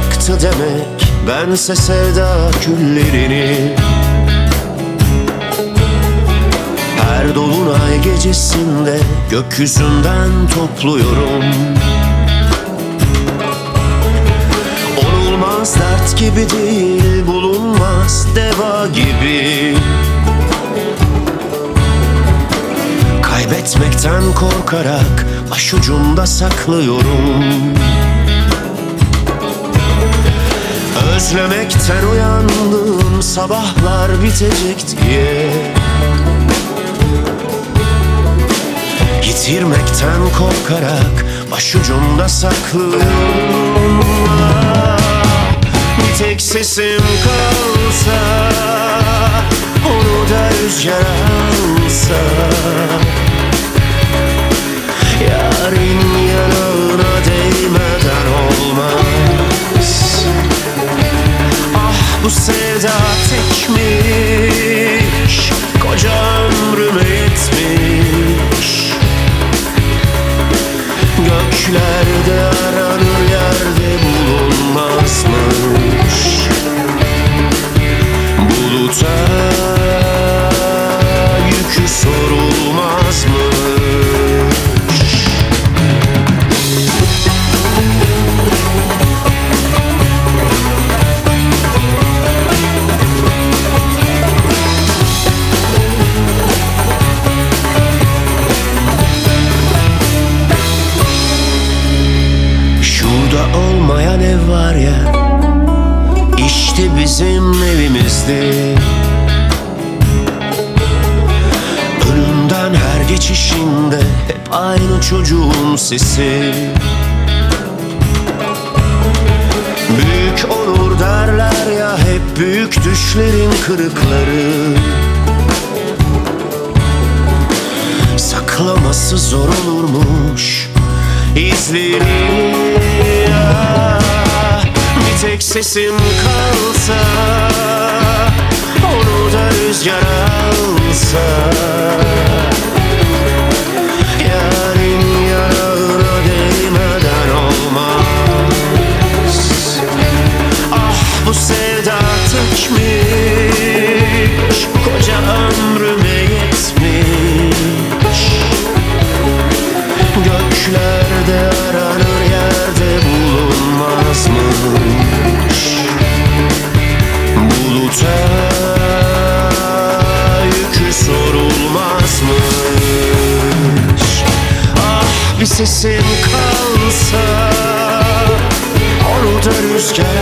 yaktı demek Bense sevda küllerini. Her dolunay gecesinde Gökyüzünden topluyorum. Olmaz dert gibi değil Bulunmaz deva gibi. Kaybetmekten korkarak Başucumda saklıyorum Özlemekten uyandım sabahlar bitecek diye. Yitirmekten korkarak başucumda saklıyorum. Bir tek sesim kalsa Onu da rüzgar alsa sevda tekmiş Koca ömrüme yetmiş Göklerde aranır yerde bulunmazmış. Buluta işte bizim evimizdi. Önümden her geçişinde hep aynı çocuğun sesi. Büyük olur derler ya hep büyük düşlerin kırıkları. Saklaması zor olurmuş izleri. Ah, Bir tek sesim kalsa Onu da rüzgar alsa. Yarın yanağına değmeden olmaz. Ah bu sevda tekmiş Koca ömrüme yetmiş. Göklerde aranır yerde bulunmazmış sesim kalsa Onu da rüzgar